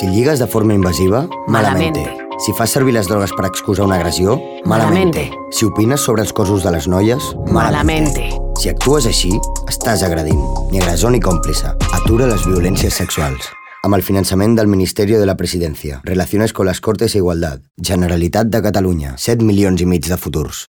Si lligues de forma invasiva, malamente. malamente. Si fas servir les drogues per excusar una agressió, malamente. malamente. Si opines sobre els cossos de les noies, malamente. Si actues així, estàs agredint, ni agressor ni còmplice. Atura les violències sexuals. Amb el finançament del Ministeri de la Presidència, Relaciones con las Cortes e Igualdad, Generalitat de Catalunya, 7 milions i mig de futurs.